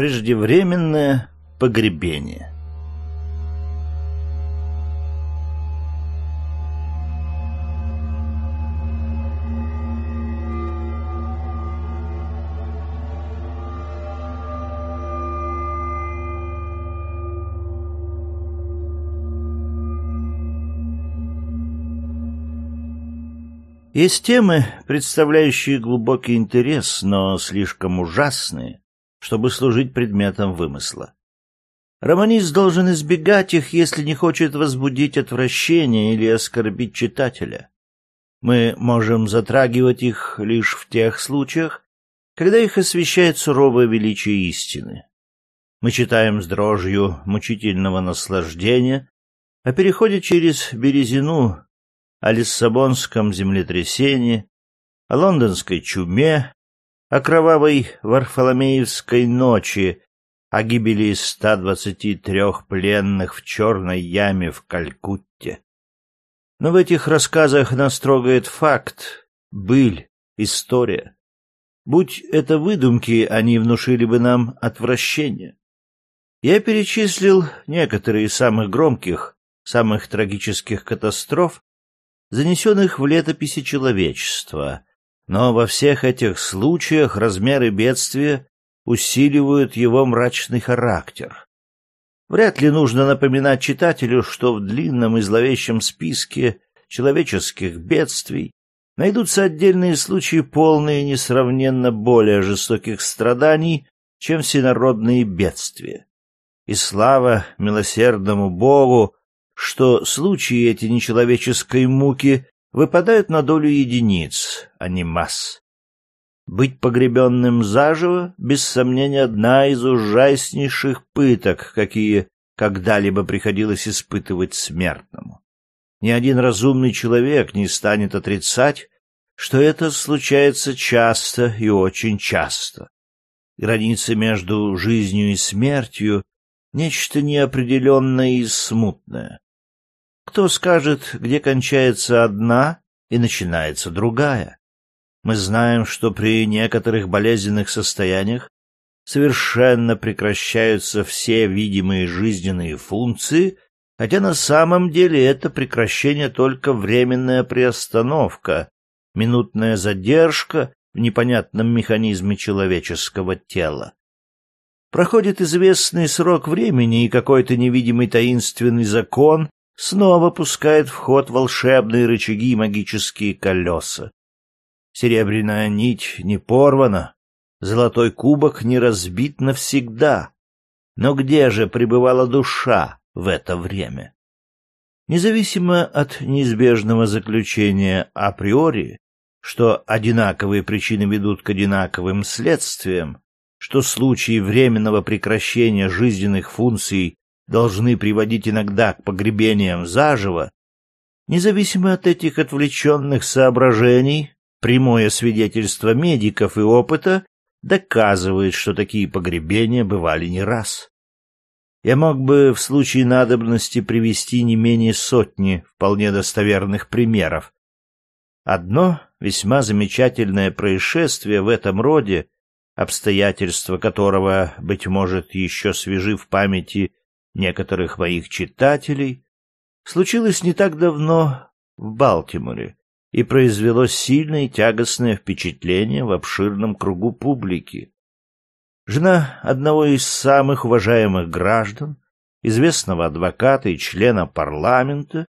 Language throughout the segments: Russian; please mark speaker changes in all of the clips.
Speaker 1: Преждевременное погребение. Есть темы, представляющие глубокий интерес, но слишком ужасные, чтобы служить предметом вымысла. Романист должен избегать их, если не хочет возбудить отвращение или оскорбить читателя. Мы можем затрагивать их лишь в тех случаях, когда их освещает суровое величие истины. Мы читаем с дрожью мучительного наслаждения, а переходя через березину о Лиссабонском землетрясении, о лондонской чуме, о кровавой Варфоломеевской ночи, о гибели 123 пленных в черной яме в Калькутте. Но в этих рассказах нас трогает факт, быль, история. Будь это выдумки, они внушили бы нам отвращение. Я перечислил некоторые из самых громких, самых трагических катастроф, занесенных в летописи человечества, но во всех этих случаях размеры бедствия усиливают его мрачный характер. Вряд ли нужно напоминать читателю, что в длинном и зловещем списке человеческих бедствий найдутся отдельные случаи, полные несравненно более жестоких страданий, чем всенародные бедствия. И слава милосердному Богу, что случаи эти нечеловеческой муки выпадают на долю единиц, а не масс. Быть погребенным заживо, без сомнения, одна из ужаснейших пыток, какие когда-либо приходилось испытывать смертному. Ни один разумный человек не станет отрицать, что это случается часто и очень часто. Граница между жизнью и смертью — нечто неопределенное и смутное. Кто скажет, где кончается одна и начинается другая? Мы знаем, что при некоторых болезненных состояниях совершенно прекращаются все видимые жизненные функции, хотя на самом деле это прекращение только временная приостановка, минутная задержка в непонятном механизме человеческого тела. Проходит известный срок времени, и какой-то невидимый таинственный закон снова пускает в ход волшебные рычаги и магические колеса. Серебряная нить не порвана, золотой кубок не разбит навсегда. Но где же пребывала душа в это время? Независимо от неизбежного заключения априори, что одинаковые причины ведут к одинаковым следствиям, что случаи временного прекращения жизненных функций должны приводить иногда к погребениям заживо, независимо от этих отвлеченных соображений, прямое свидетельство медиков и опыта доказывает, что такие погребения бывали не раз. Я мог бы в случае надобности привести не менее сотни вполне достоверных примеров. Одно весьма замечательное происшествие в этом роде, обстоятельства которого, быть может, еще свежи в памяти некоторых моих читателей, случилось не так давно в Балтиморе и произвело сильное и тягостное впечатление в обширном кругу публики. Жена одного из самых уважаемых граждан, известного адвоката и члена парламента,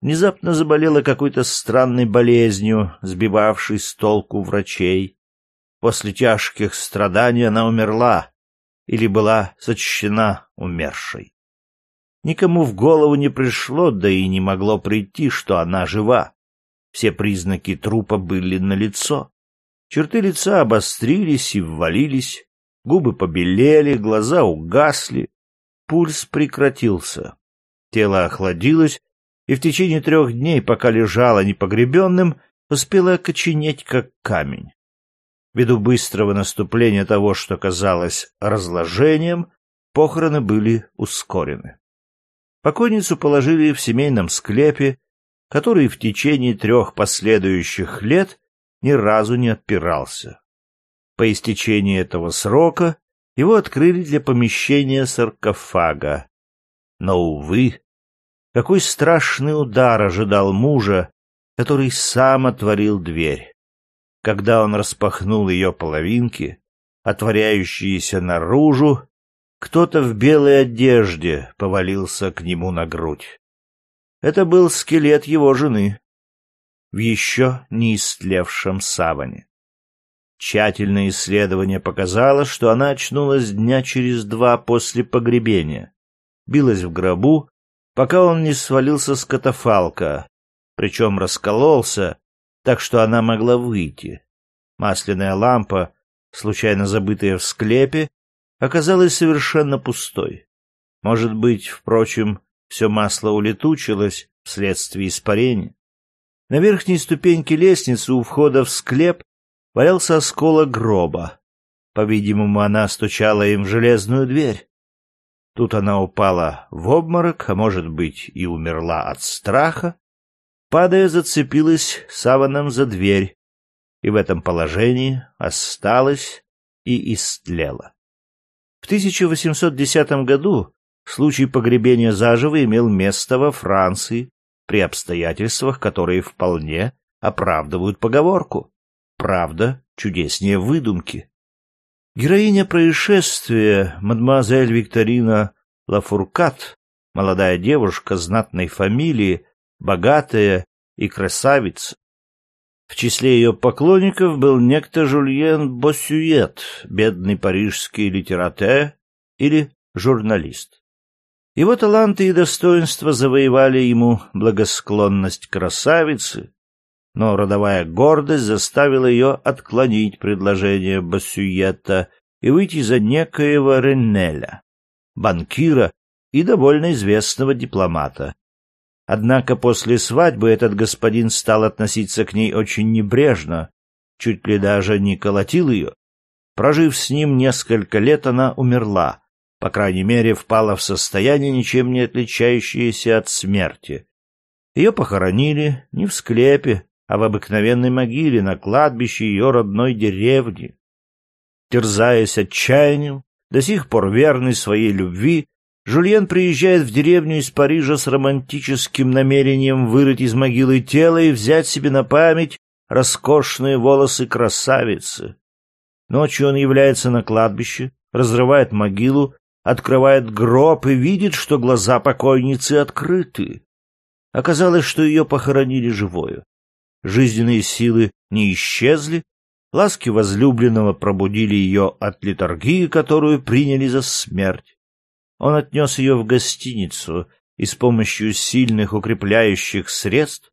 Speaker 1: внезапно заболела какой-то странной болезнью, сбивавшей с толку врачей. После тяжких страданий она умерла или была сочтена умершей. Никому в голову не пришло, да и не могло прийти, что она жива. Все признаки трупа были налицо. Черты лица обострились и ввалились, губы побелели, глаза угасли, пульс прекратился. Тело охладилось, и в течение трех дней, пока лежало непогребенным, успело окоченеть, как камень. Ввиду быстрого наступления того, что казалось разложением, похороны были ускорены. Покойницу положили в семейном склепе, который в течение трех последующих лет ни разу не отпирался. По истечении этого срока его открыли для помещения саркофага. Но, увы, какой страшный удар ожидал мужа, который сам отворил дверь. Когда он распахнул ее половинки, отворяющиеся наружу, кто-то в белой одежде повалился к нему на грудь. Это был скелет его жены в еще не истлевшем саване. Тщательное исследование показало, что она очнулась дня через два после погребения, билась в гробу, пока он не свалился с катафалка, причем раскололся, так что она могла выйти. Масляная лампа, случайно забытая в склепе, оказалась совершенно пустой. Может быть, впрочем, все масло улетучилось вследствие испарения. На верхней ступеньке лестницы у входа в склеп валялся осколок гроба. По-видимому, она стучала им в железную дверь. Тут она упала в обморок, а может быть и умерла от страха. Падая, зацепилась саваном за дверь, и в этом положении осталась и истлела. В 1810 году случай погребения заживо имел место во Франции при обстоятельствах, которые вполне оправдывают поговорку. Правда чудеснее выдумки. Героиня происшествия, мадемуазель Викторина Лафуркат, молодая девушка знатной фамилии, богатая и красавица. В числе ее поклонников был некто Жульен Боссюет, бедный парижский литератор или журналист. Его таланты и достоинства завоевали ему благосклонность красавицы, но родовая гордость заставила ее отклонить предложение Бассюета и выйти за некоего Реннеля, банкира и довольно известного дипломата. Однако после свадьбы этот господин стал относиться к ней очень небрежно, чуть ли даже не колотил ее. Прожив с ним несколько лет, она умерла, по крайней мере, впала в состояние, ничем не отличающееся от смерти. Ее похоронили не в склепе, а в обыкновенной могиле на кладбище ее родной деревни. Терзаясь отчаянием, до сих пор верный своей любви, Жульен приезжает в деревню из Парижа с романтическим намерением вырыть из могилы тело и взять себе на память роскошные волосы красавицы. Ночью он является на кладбище, разрывает могилу, открывает гроб и видит, что глаза покойницы открыты. Оказалось, что ее похоронили живою жизненные силы не исчезли, ласки возлюбленного пробудили ее от литургии, которую приняли за смерть. Он отнес ее в гостиницу, и с помощью сильных укрепляющих средств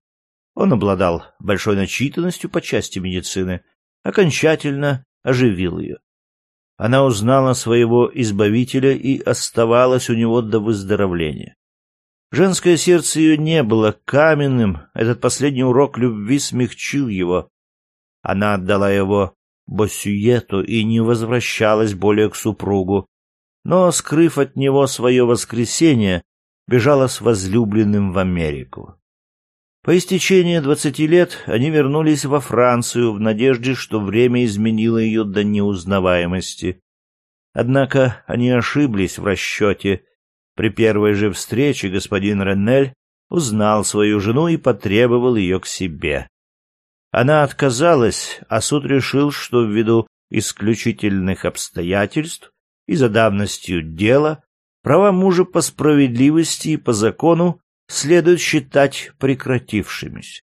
Speaker 1: он обладал большой начитанностью по части медицины, окончательно оживил ее. Она узнала своего избавителя и оставалась у него до выздоровления. Женское сердце ее не было каменным, этот последний урок любви смягчил его. Она отдала его Боссюету и не возвращалась более к супругу, но, скрыв от него свое воскресенье, бежала с возлюбленным в Америку. По истечении двадцати лет они вернулись во Францию в надежде, что время изменило ее до неузнаваемости. Однако они ошиблись в расчете — при первой же встрече господин Реннель узнал свою жену и потребовал ее к себе. Она отказалась, а суд решил, что ввиду исключительных обстоятельств и за давностью дела права мужа по справедливости и по закону следует считать прекратившимися.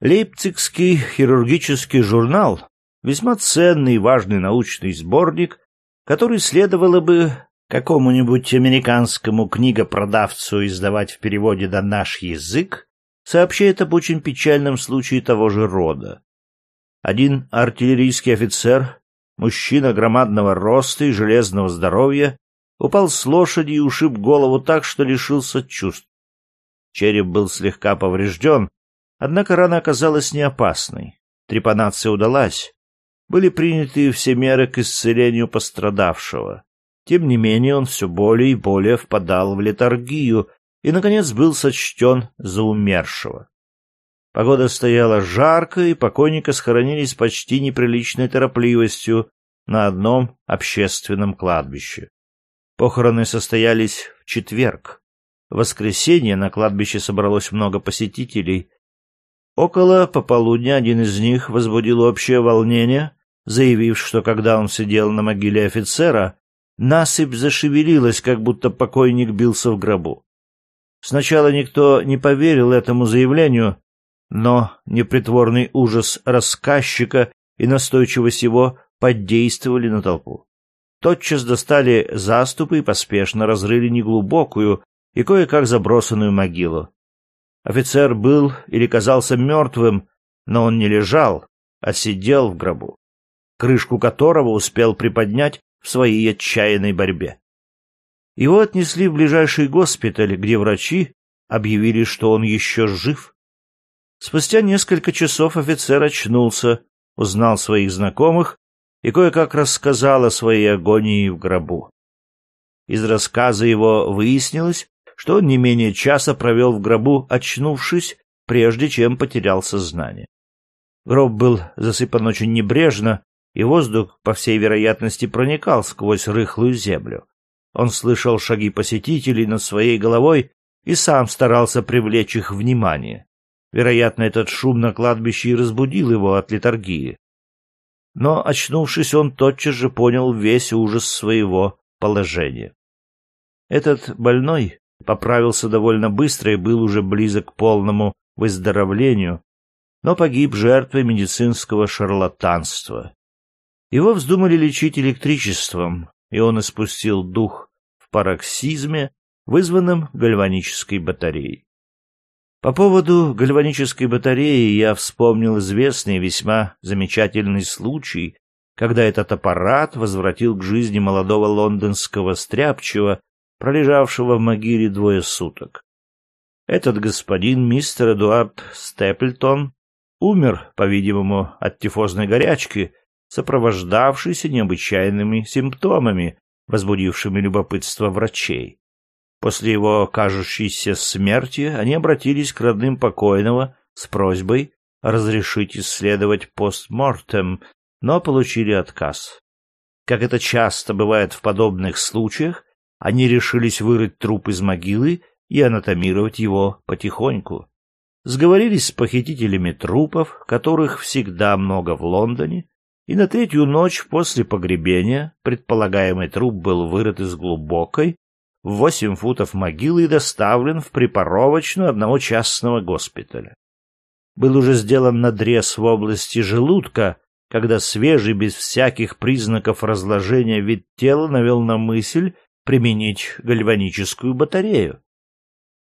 Speaker 1: Лейпцигский хирургический журнал — весьма ценный и важный научный сборник, который следовало бы какому-нибудь американскому книгопродавцу издавать в переводе на наш язык, сообщает об очень печальном случае того же рода. Один артиллерийский офицер, мужчина громадного роста и железного здоровья, упал с лошади и ушиб голову так, что лишился чувств. Череп был слегка поврежден, однако рана оказалась не опасной. Трепанация удалась. Были приняты все меры к исцелению пострадавшего. Тем не менее он все более и более впадал в летаргию и, наконец, был сочтен за умершего. Погода стояла жарко, и покойника схоронили с почти неприличной торопливостью, на одном общественном кладбище. Похороны состоялись в четверг. В воскресенье на кладбище собралось много посетителей. Около пополудня один из них возбудил общее волнение, заявив, что когда он сидел на могиле офицера, насыпь зашевелилась, как будто покойник бился в гробу. Сначала никто не поверил этому заявлению, но непритворный ужас рассказчика и настойчивость его подействовали на толпу тотчас достали заступы и поспешно разрыли неглубокую и кое-как забросанную могилу. Офицер был или казался мертвым, но он не лежал, а сидел в гробу, крышку которого успел приподнять в своей отчаянной борьбе. Его отнесли в ближайший госпиталь, где врачи объявили, что он еще жив. Спустя несколько часов офицер очнулся, узнал своих знакомых и кое-как рассказал о своей агонии в гробу. Из рассказа его выяснилось, что он не менее часа провел в гробу, очнувшись, прежде чем потерял сознание. Гроб был засыпан очень небрежно, и воздух, по всей вероятности, проникал сквозь рыхлую землю. Он слышал шаги посетителей над своей головой и сам старался привлечь их внимание. Вероятно, этот шум на кладбище и разбудил его от литургии но, очнувшись, он тотчас же понял весь ужас своего положения. Этот больной поправился довольно быстро и был уже близок к полному выздоровлению, но погиб жертвой медицинского шарлатанства. Его вздумали лечить электричеством, и он испустил дух в пароксизме, вызванном гальванической батареей. По поводу гальванической батареи я вспомнил известный весьма замечательный случай, когда этот аппарат возвратил к жизни молодого лондонского стряпчего, пролежавшего в могиле двое суток. Этот господин, мистер Эдуард Степлтон, умер, по-видимому, от тифозной горячки, сопровождавшейся необычайными симптомами, возбудившими любопытство врачей. После его кажущейся смерти они обратились к родным покойного с просьбой разрешить исследовать постмортем, но получили отказ. Как это часто бывает в подобных случаях, они решились вырыть труп из могилы и анатомировать его потихоньку. Сговорились с похитителями трупов, которых всегда много в Лондоне, и на третью ночь после погребения предполагаемый труп был вырыт из глубокой, восемь футов могилы и доставлен в припоровочную одного частного госпиталя. Был уже сделан надрез в области желудка, когда свежий, без всяких признаков разложения вид тела навел на мысль применить гальваническую батарею.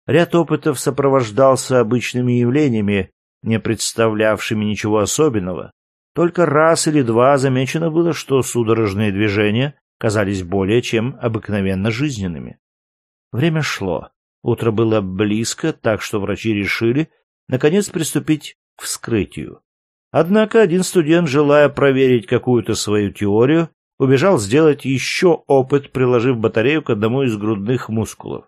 Speaker 1: Ряд опытов сопровождался обычными явлениями, не представлявшими ничего особенного. Только раз или два замечено было, что судорожные движения казались более чем обыкновенно жизненными. Время шло. Утро было близко, так что врачи решили, наконец, приступить к вскрытию. Однако один студент, желая проверить какую-то свою теорию, убежал сделать еще опыт, приложив батарею к одному из грудных мускулов.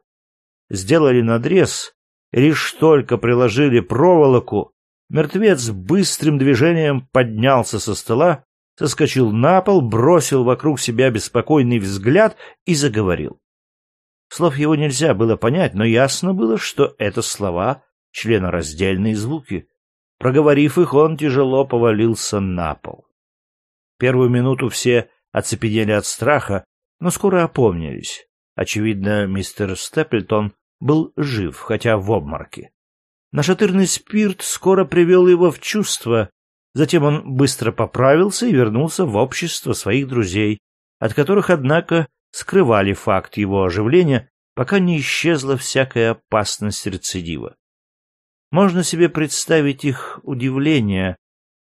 Speaker 1: Сделали надрез, лишь только приложили проволоку, мертвец быстрым движением поднялся со стола, соскочил на пол, бросил вокруг себя беспокойный взгляд и заговорил. Слов его нельзя было понять, но ясно было, что это слова — членораздельные звуки. Проговорив их, он тяжело повалился на пол. Первую минуту все оцепенели от страха, но скоро опомнились. Очевидно, мистер Степлтон был жив, хотя в обморке. Нашатырный спирт скоро привел его в чувство, затем он быстро поправился и вернулся в общество своих друзей, от которых, однако, скрывали факт его оживления, пока не исчезла всякая опасность рецидива. Можно себе представить их удивление,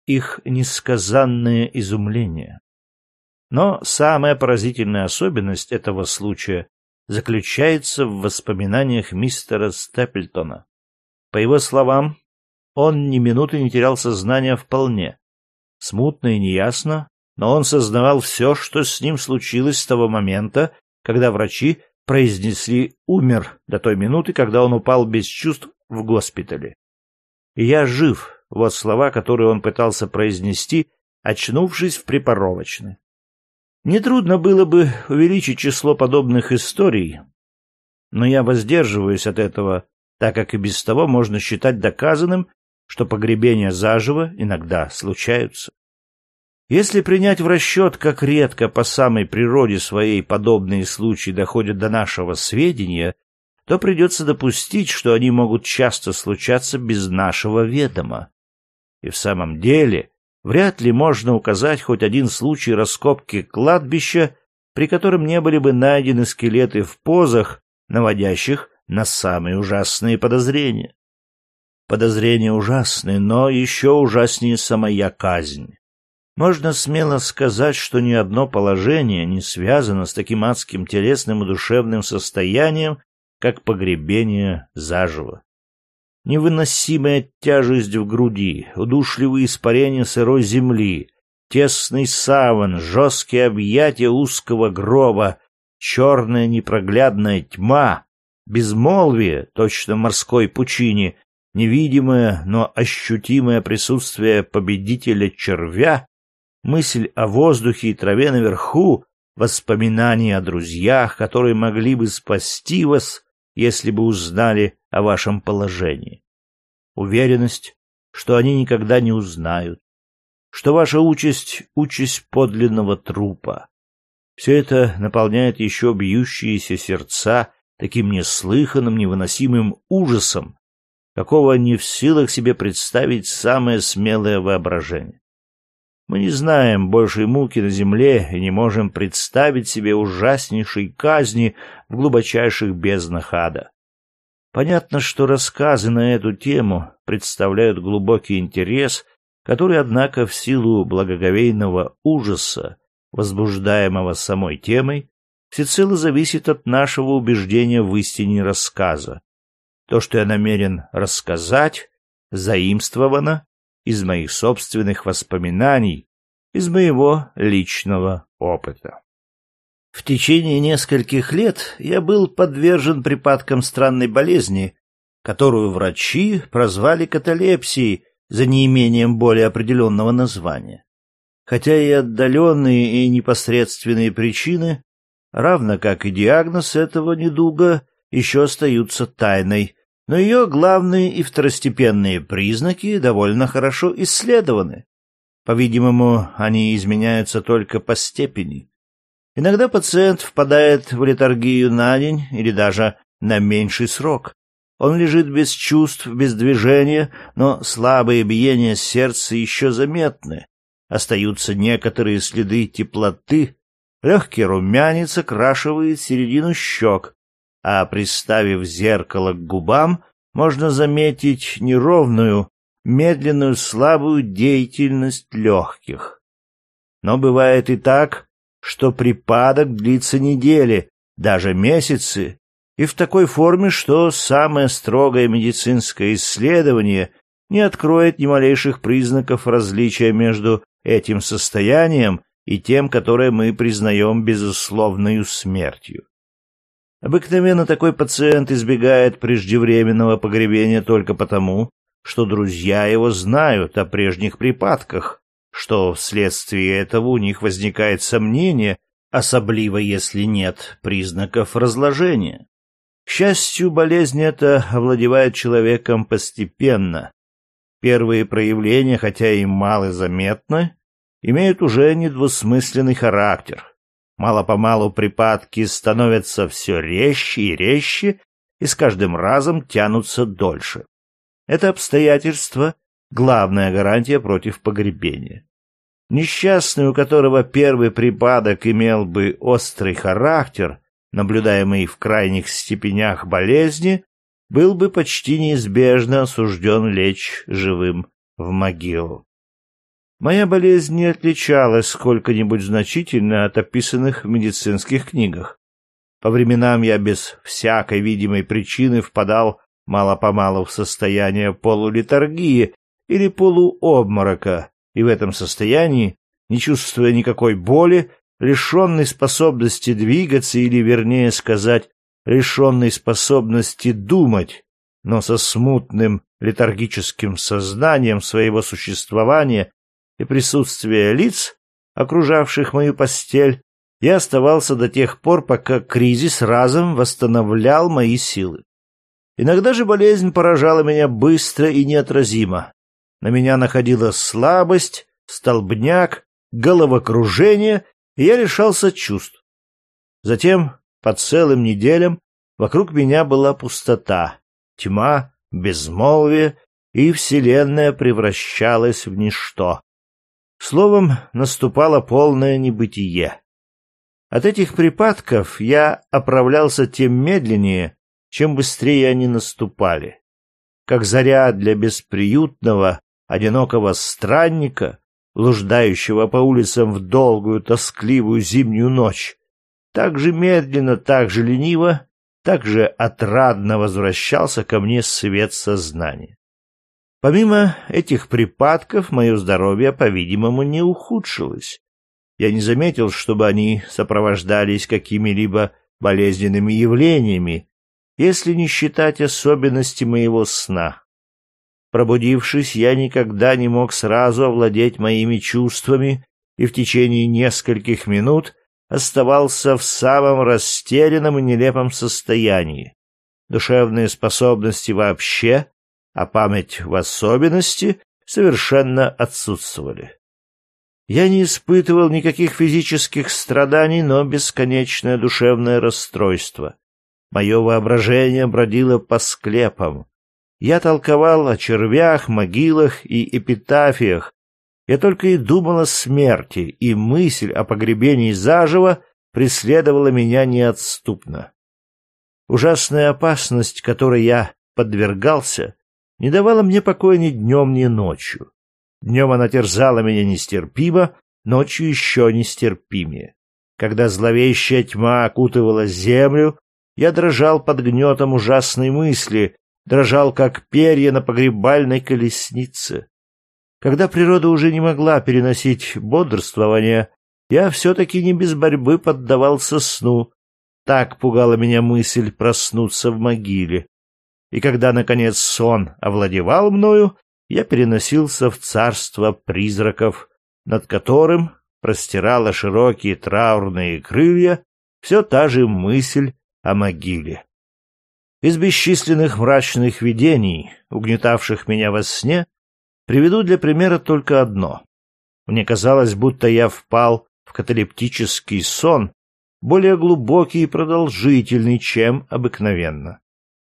Speaker 1: их несказанное изумление. Но самая поразительная особенность этого случая заключается в воспоминаниях мистера Степлтона. По его словам, он ни минуты не терял сознания вполне. Смутно и неясно но он сознавал все, что с ним случилось с того момента, когда врачи произнесли «умер» до той минуты, когда он упал без чувств в госпитале. «Я жив» — вот слова, которые он пытался произнести, очнувшись в припоровочной. Нетрудно было бы увеличить число подобных историй, но я воздерживаюсь от этого, так как и без того можно считать доказанным, что погребения заживо иногда случаются. Если принять в расчет, как редко по самой природе своей подобные случаи доходят до нашего сведения, то придется допустить, что они могут часто случаться без нашего ведома. И в самом деле, вряд ли можно указать хоть один случай раскопки кладбища, при котором не были бы найдены скелеты в позах, наводящих на самые ужасные подозрения. Подозрения ужасны, но еще ужаснее самая казнь. Можно смело сказать, что ни одно положение не связано с таким адским телесным и душевным состоянием, как погребение заживо. Невыносимая тяжесть в груди, удушливые испарения сырой земли, тесный саван, жесткие объятия узкого гроба, черная непроглядная тьма, безмолвие, точно морской пучине, невидимое, но ощутимое присутствие победителя червя мысль о воздухе и траве наверху, воспоминания о друзьях, которые могли бы спасти вас, если бы узнали о вашем положении. Уверенность, что они никогда не узнают, что ваша участь — участь подлинного трупа. Все это наполняет еще бьющиеся сердца таким неслыханным, невыносимым ужасом, какого не в силах себе представить самое смелое воображение. Мы не знаем большей муки на земле и не можем представить себе ужаснейшей казни в глубочайших безднах ада. Понятно, что рассказы на эту тему представляют глубокий интерес, который, однако, в силу благоговейного ужаса, возбуждаемого самой темой, всецело зависит от нашего убеждения в истине рассказа. То, что я намерен рассказать, заимствовано из моих собственных воспоминаний, из моего личного опыта. В течение нескольких лет я был подвержен припадкам странной болезни, которую врачи прозвали каталепсией за неимением более определенного названия. Хотя и отдаленные и непосредственные причины, равно как и диагноз этого недуга, еще остаются тайной, но ее главные и второстепенные признаки довольно хорошо исследованы. По-видимому, они изменяются только по степени. Иногда пациент впадает в летаргию на день или даже на меньший срок. Он лежит без чувств, без движения, но слабые биения сердца еще заметны. Остаются некоторые следы теплоты, легкий румянец окрашивает середину щек, а приставив зеркало к губам, можно заметить неровную, медленную, слабую деятельность легких. Но бывает и так, что припадок длится недели, даже месяцы, и в такой форме, что самое строгое медицинское исследование не откроет ни малейших признаков различия между этим состоянием и тем, которое мы признаем безусловной смертью. Обыкновенно такой пациент избегает преждевременного погребения только потому, что друзья его знают о прежних припадках, что вследствие этого у них возникает сомнение, особливо если нет признаков разложения. К счастью, болезнь эта овладевает человеком постепенно. Первые проявления, хотя и малозаметны, имеют уже недвусмысленный характер. Мало-помалу припадки становятся все резче и резче и с каждым разом тянутся дольше. Это обстоятельство — главная гарантия против погребения. Несчастный, у которого первый припадок имел бы острый характер, наблюдаемый в крайних степенях болезни, был бы почти неизбежно осужден лечь живым в могилу. Моя болезнь не отличалась сколько-нибудь значительно от описанных в медицинских книгах. По временам я без всякой видимой причины впадал мало-помалу в состояние полулитаргии или полуобморока, и в этом состоянии, не чувствуя никакой боли, лишенный способности двигаться или, вернее сказать, лишенный способности думать, но со смутным летаргическим сознанием своего существования и присутствие лиц, окружавших мою постель, я оставался до тех пор, пока кризис разом восстановлял мои силы. Иногда же болезнь поражала меня быстро и неотразимо. На меня находила слабость, столбняк, головокружение, и я лишался чувств. Затем, по целым неделям, вокруг меня была пустота, тьма, безмолвие, и вселенная превращалась в ничто. Словом, наступало полное небытие. От этих припадков я оправлялся тем медленнее, чем быстрее они наступали. Как заря для бесприютного, одинокого странника, блуждающего по улицам в долгую, тоскливую зимнюю ночь, так же медленно, так же лениво, так же отрадно возвращался ко мне свет сознания. Помимо этих припадков, мое здоровье, по-видимому, не ухудшилось. Я не заметил, чтобы они сопровождались какими-либо болезненными явлениями, если не считать особенности моего сна. Пробудившись, я никогда не мог сразу овладеть моими чувствами и в течение нескольких минут оставался в самом растерянном и нелепом состоянии. Душевные способности вообще, а память в особенности, совершенно отсутствовали. Я не испытывал никаких физических страданий, но бесконечное душевное расстройство. Мое воображение бродило по склепам, я толковал о червях, могилах и эпитафиях. Я только и думал о смерти, и мысль о погребении заживо преследовала меня неотступно. Ужасная опасность, которой я подвергался, не давала мне покоя ни днем, ни ночью. Днем она терзала меня нестерпимо, ночью еще нестерпимее. Когда зловещая тьма окутывала землю, я дрожал под гнетом ужасной мысли, дрожал, как перья на погребальной колеснице. Когда природа уже не могла переносить бодрствование, я все-таки не без борьбы поддавался сну. Так пугала меня мысль проснуться в могиле. И когда, наконец, сон овладевал мною, я переносился в царство призраков, над которым простирала широкие траурные крылья все та же мысль о могиле. Из бесчисленных мрачных видений, угнетавших меня во сне, приведу для примера только одно. Мне казалось, будто я впал в каталептический сон, более глубокий и продолжительный, чем обыкновенно.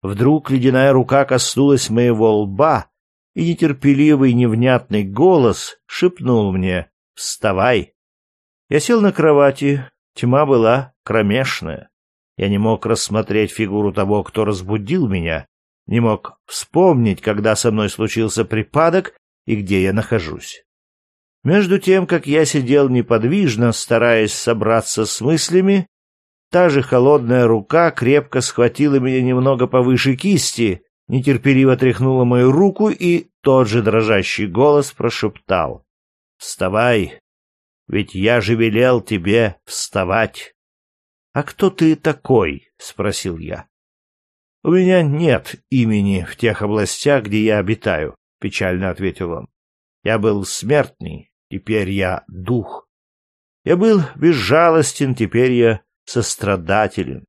Speaker 1: Вдруг ледяная рука коснулась моего лба, и нетерпеливый невнятный голос шепнул мне «Вставай!». Я сел на кровати, тьма была кромешная. Я не мог рассмотреть фигуру того, кто разбудил меня, не мог вспомнить, когда со мной случился припадок и где я нахожусь. Между тем, как я сидел неподвижно, стараясь собраться с мыслями, та же холодная рука крепко схватила меня немного повыше кисти, нетерпеливо тряхнула мою руку, и тот же дрожащий голос прошептал. «Вставай, ведь я же велел тебе вставать». «А кто ты такой?» — спросил я. «У меня нет имени в тех областях, где я обитаю», — печально ответил он. «Я был смертный, теперь я дух. Я был безжалостен, теперь я сострадателен.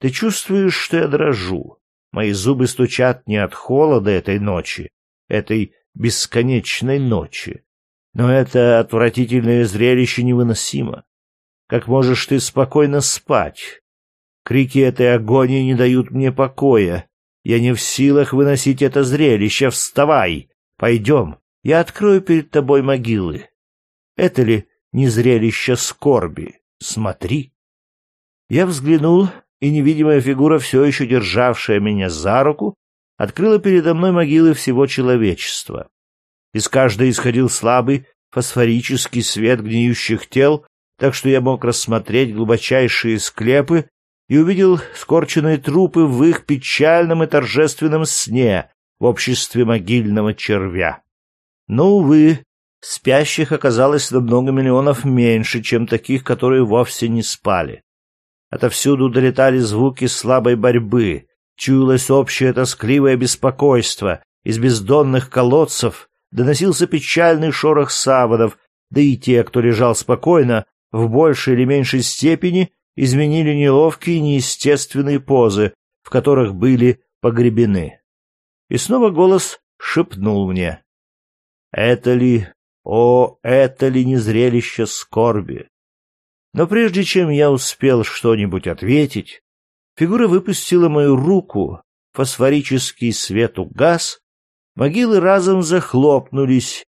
Speaker 1: Ты чувствуешь, что я дрожу. Мои зубы стучат не от холода этой ночи, этой бесконечной ночи. Но это отвратительное зрелище невыносимо. Как можешь ты спокойно спать? Крики этой агонии не дают мне покоя. Я не в силах выносить это зрелище. Вставай! Пойдем, я открою перед тобой могилы. Это ли не зрелище скорби? Смотри. Я взглянул, и невидимая фигура, все еще державшая меня за руку, открыла передо мной могилы всего человечества. Из каждой исходил слабый фосфорический свет гниющих тел, так что я мог рассмотреть глубочайшие склепы и увидел скорченные трупы в их печальном и торжественном сне в обществе могильного червя. Но, увы, спящих оказалось на много миллионов меньше, чем таких, которые вовсе не спали. Отовсюду долетали звуки слабой борьбы, чуялось общее тоскливое беспокойство, из бездонных колодцев доносился печальный шорох саванов, да и те, кто лежал спокойно, в большей или меньшей степени изменили неловкие неестественные позы, в которых были погребены. И снова голос шепнул мне. «Это ли, о, это ли не зрелище скорби?» Но прежде чем я успел что-нибудь ответить, фигура выпустила мою руку, фосфорический свет угас, могилы разом захлопнулись,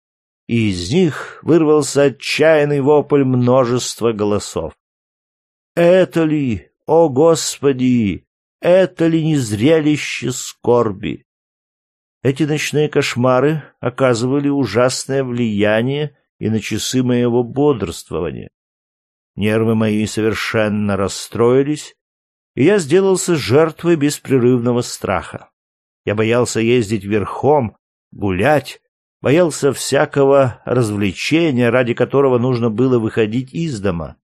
Speaker 1: и из них вырвался отчаянный вопль множества голосов. «Это ли, о Господи, это ли не зрелище скорби?» Эти ночные кошмары оказывали ужасное влияние и на часы моего бодрствования. Нервы мои совершенно расстроились, и я сделался жертвой беспрерывного страха. Я боялся ездить верхом, гулять, боялся всякого развлечения, ради которого нужно было выходить из дома.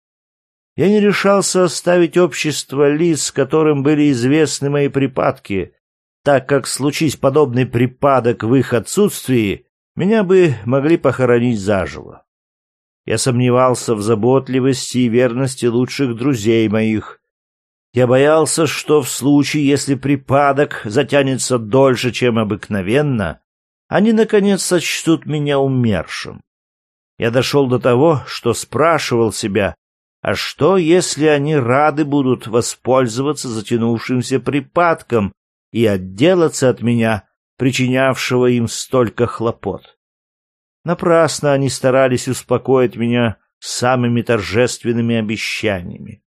Speaker 1: Я не решался оставить общество лиц, которым были известны мои припадки, так как, случись подобный припадок в их отсутствии, меня бы могли похоронить заживо. Я сомневался в заботливости и верности лучших друзей моих. Я боялся, что в случае, если припадок затянется дольше, чем обыкновенно, они, наконец, сочтут меня умершим. Я дошел до того, что спрашивал себя, а что, если они рады будут воспользоваться затянувшимся припадком и отделаться от меня, причинявшего им столько хлопот. Напрасно они старались успокоить меня самыми торжественными обещаниями.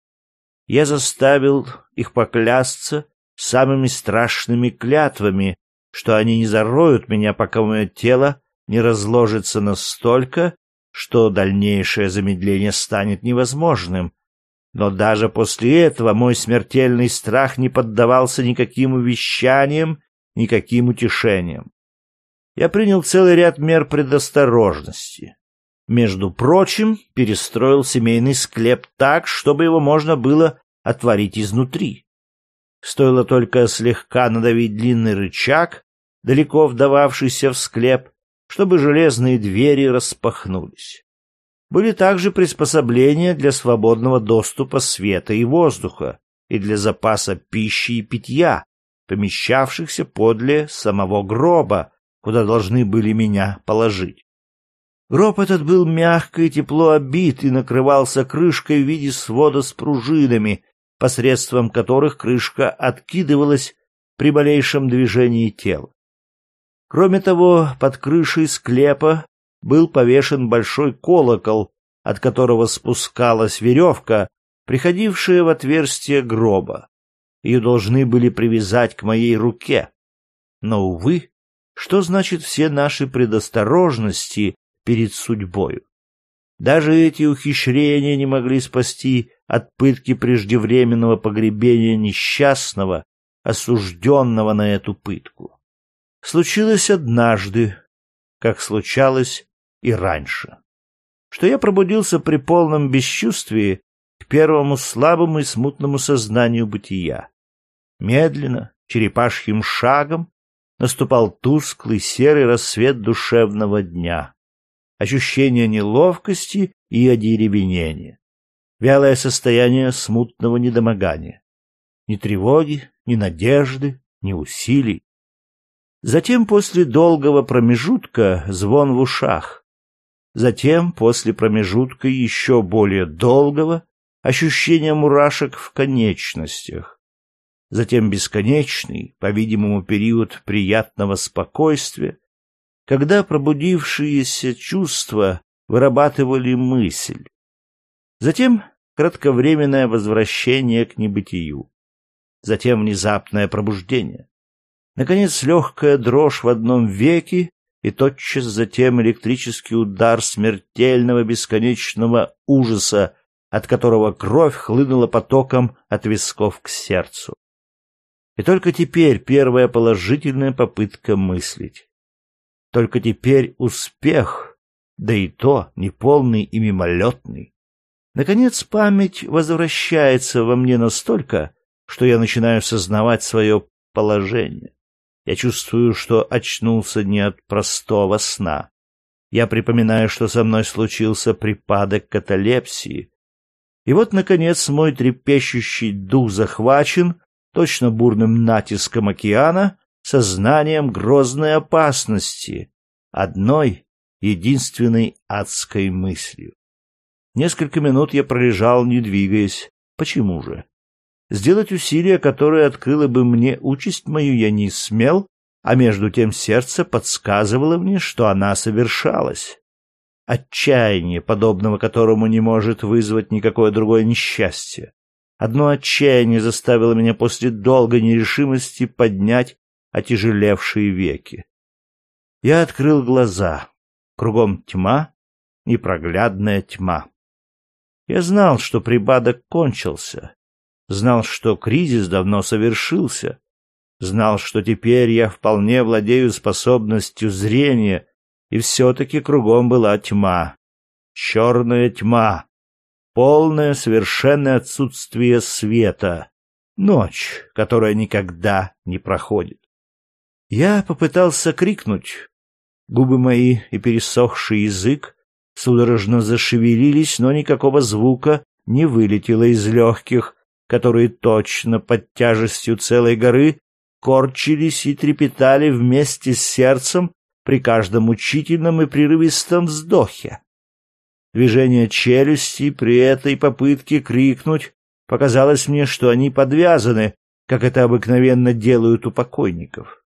Speaker 1: Я заставил их поклясться самыми страшными клятвами, что они не зароют меня, пока мое тело не разложится настолько, что дальнейшее замедление станет невозможным, но даже после этого мой смертельный страх не поддавался никаким увещаниям, никаким утешениям. Я принял целый ряд мер предосторожности. Между прочим, перестроил семейный склеп так, чтобы его можно было отворить изнутри. Стоило только слегка надавить длинный рычаг, далеко вдававшийся в склеп, чтобы железные двери распахнулись были также приспособления для свободного доступа света и воздуха и для запаса пищи и питья, помещавшихся подле самого гроба, куда должны были меня положить. Гроб этот был мягко и тепло обит и накрывался крышкой в виде свода с пружинами, посредством которых крышка откидывалась при малейшем движении тела. Кроме того, под крышей склепа был повешен большой колокол, от которого спускалась веревка, приходившая в отверстие гроба. Ее должны были привязать к моей руке. Но, увы, что значит все наши предосторожности перед судьбою? Даже эти ухищрения не могли спасти от пытки преждевременного погребения несчастного, осужденного на эту пытку. Случилось однажды, как случалось и раньше. Что я пробудился при полном бесчувствии к первому слабому и смутному сознанию бытия. Медленно, черепашьим шагом, наступал тусклый серый рассвет душевного дня. Ощущение неловкости и одеревенения. Вялое состояние смутного недомогания. Ни тревоги, ни надежды, ни усилий. Затем после долгого промежутка звон в ушах, Затем, после промежутка еще более долгого, ощущение мурашек в конечностях. Затем бесконечный, по-видимому, период приятного спокойствия, когда пробудившиеся чувства вырабатывали мысль. Затем кратковременное возвращение к небытию. Затем внезапное пробуждение. Наконец, легкая дрожь в одном веке и тотчас затем электрический удар смертельного бесконечного ужаса, от которого кровь хлынула потоком от висков к сердцу. И только теперь первая положительная попытка мыслить. Только теперь успех, да и то неполный и мимолетный. Наконец память возвращается во мне настолько, что я начинаю сознавать свое положение. Я чувствую, что очнулся не от простого сна. Я припоминаю, что со мной случился припадок каталепсии, И вот, наконец, мой трепещущий дух захвачен, точно бурным натиском океана, сознанием грозной опасности, одной единственной адской мыслью. Несколько минут я пролежал, не двигаясь. Почему же? Сделать усилие, которое открыло бы мне участь мою, я не смел, а между тем сердце подсказывало мне, что она совершалась. Отчаяние, подобного которому не может вызвать никакое другое несчастье. Одно отчаяние заставило меня после долгой нерешимости поднять отяжелевшие веки. Я открыл глаза. Кругом тьма, непроглядная тьма. Я знал, что припадок кончился, знал, что кризис давно совершился, знал, что теперь я вполне владею способностью зрения, и все-таки кругом была тьма. Черная тьма, полное совершенное отсутствие света, ночь, которая никогда не проходит. Я попытался крикнуть. Губы мои и пересохший язык судорожно зашевелились, но никакого звука не вылетело из легких, которые точно под тяжестью целой горы корчились и трепетали вместе с сердцем при каждом мучительном и прерывистом вздохе. Движение челюсти при этой попытке крикнуть показалось мне, что они подвязаны, как это обыкновенно делают у покойников.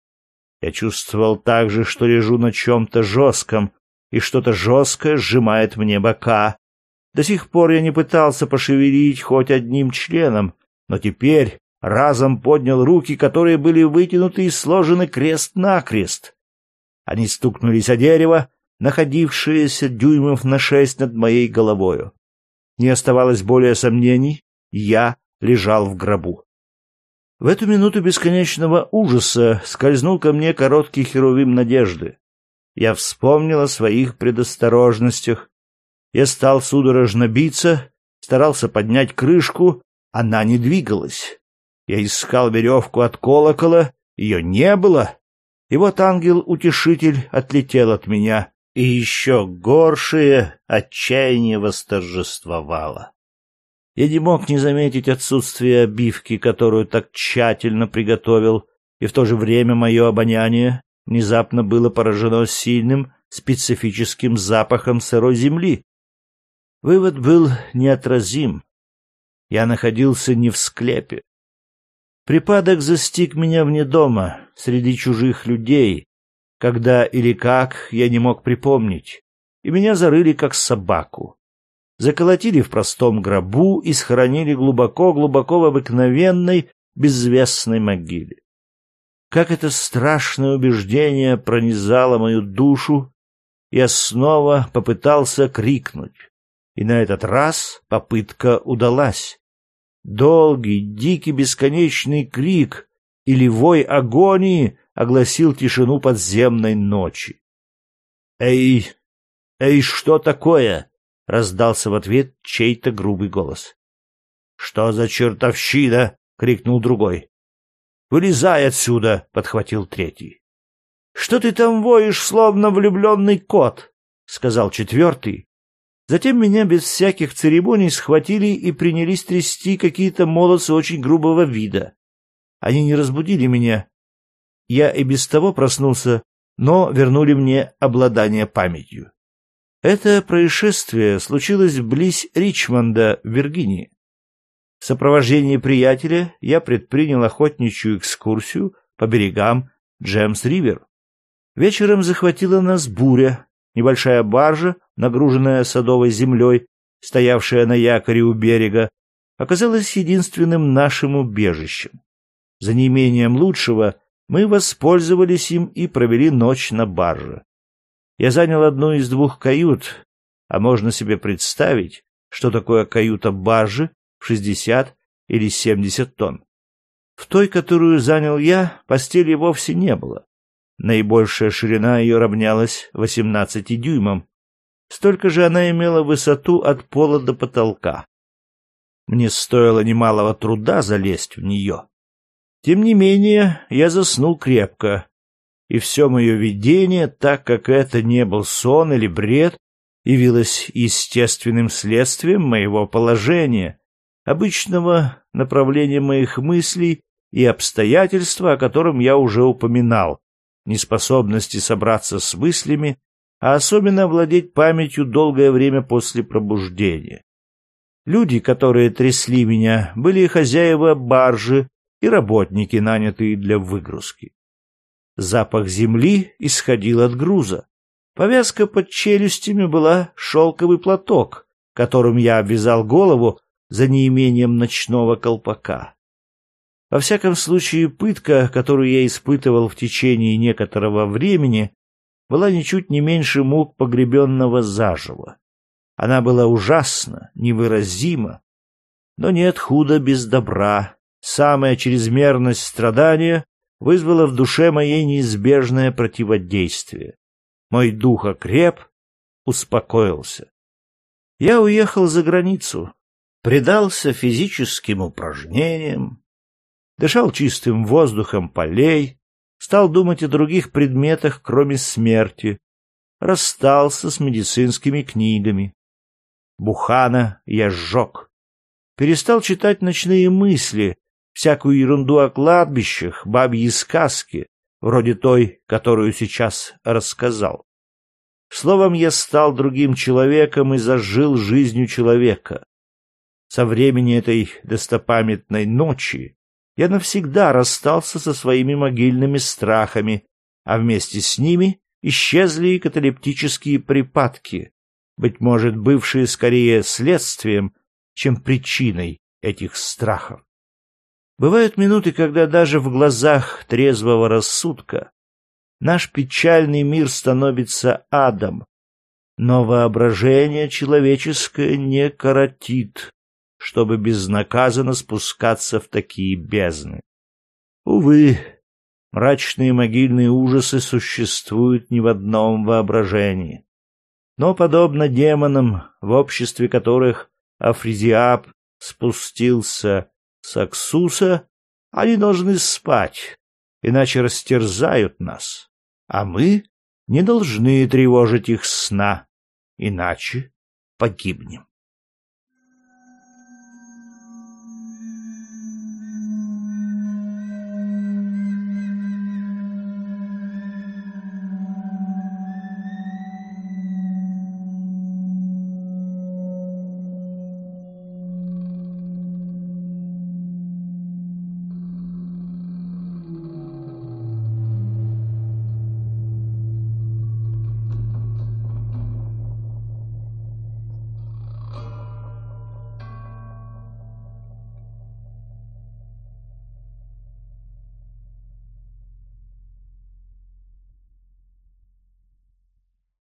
Speaker 1: Я чувствовал также, что лежу на чем-то жестком, и что-то жесткое сжимает мне бока. До сих пор я не пытался пошевелить хоть одним членом, но теперь разом поднял руки, которые были вытянуты и сложены крест-накрест. Они стукнулись о дерево, находившееся дюймов на шесть над моей головою. Не оставалось более сомнений, я лежал в гробу. В эту минуту бесконечного ужаса скользнул ко мне короткий херувим надежды. Я вспомнил о своих предосторожностях. Я стал судорожно биться, старался поднять крышку, она не двигалась. Я искал веревку от колокола, ее не было. И вот ангел-утешитель отлетел от меня, и еще горшее отчаяние восторжествовало. Я не мог не заметить отсутствие обивки, которую так тщательно приготовил, и в то же время мое обоняние внезапно было поражено сильным специфическим запахом сырой земли. Вывод был неотразим. Я находился не в склепе. Припадок застиг меня вне дома, среди чужих людей, когда или как я не мог припомнить, и меня зарыли как собаку. Заколотили в простом гробу и схоронили глубоко-глубоко в обыкновенной, безвестной могиле. Как это страшное убеждение пронизало мою душу, я снова попытался крикнуть. И на этот раз попытка удалась. Долгий, дикий, бесконечный крик или вой агонии огласил тишину подземной ночи. «Эй! Эй, что такое?» — раздался в ответ чей-то грубый голос. «Что за чертовщина?» — крикнул другой. «Вылезай отсюда!» — подхватил третий. «Что ты там воешь, словно влюбленный кот?» — сказал четвертый, Затем меня без всяких церемоний схватили и принялись трясти какие-то молодцы очень грубого вида. Они не разбудили меня. Я и без того проснулся, но вернули мне обладание памятью. Это происшествие случилось близ Ричмонда, в Виргинии. В сопровождении приятеля я предпринял охотничью экскурсию по берегам Джемс-Ривер. Вечером захватила нас буря, Небольшая баржа, нагруженная садовой землей, стоявшая на якоре у берега, оказалась единственным нашим убежищем. За неимением лучшего мы воспользовались им и провели ночь на барже. Я занял одну из двух кают, а можно себе представить, что такое каюта баржи в 60 или 70 тонн. В той, которую занял я, постели вовсе не было. Наибольшая ширина ее равнялась 18 дюймам. Столько же она имела высоту от пола до потолка. Мне стоило немалого труда залезть в нее. Тем не менее, я заснул крепко, и все мое видение, так как это не был сон или бред, явилось естественным следствием моего положения, обычного направления моих мыслей и обстоятельства, о котором я уже упоминал, неспособности собраться с мыслями, а особенно владеть памятью долгое время после пробуждения. Люди, которые трясли меня, были хозяева баржи и работники, нанятые для выгрузки. Запах земли исходил от груза. Повязка под челюстями была шелковый платок, которым я обвязал голову за неимением ночного колпака. Во всяком случае, пытка, которую я испытывал в течение некоторого времени, была ничуть не меньше мук погребенного заживо. Она была ужасна, невыразима. Но нет худа без добра. Самая чрезмерность страдания вызвала в душе моей неизбежное противодействие. Мой дух окреп, успокоился. Я уехал за границу, предался физическим упражнениям, дышал чистым воздухом полей, стал думать о других предметах, кроме смерти, расстался с медицинскими книгами. Бухана я сжег. Перестал читать ночные мысли, всякую ерунду о кладбищах, бабьи сказки, вроде той, которую сейчас рассказал. Словом, я стал другим человеком и зажил жизнью человека. Со времени этой достопамятной ночи я навсегда расстался со своими могильными страхами, а вместе с ними исчезли и каталептические припадки, быть может, бывшие скорее следствием, чем причиной этих страхов. Бывают минуты, когда даже в глазах трезвого рассудка наш печальный мир становится адом, но воображение человеческое не коротит чтобы безнаказанно спускаться в такие бездны. Увы, мрачные могильные ужасы существуют не в одном воображении. Но, подобно демонам, в обществе которых Афризиап спустился с Аксуса, они должны спать, иначе растерзают нас, а мы не должны тревожить их сна, иначе погибнем.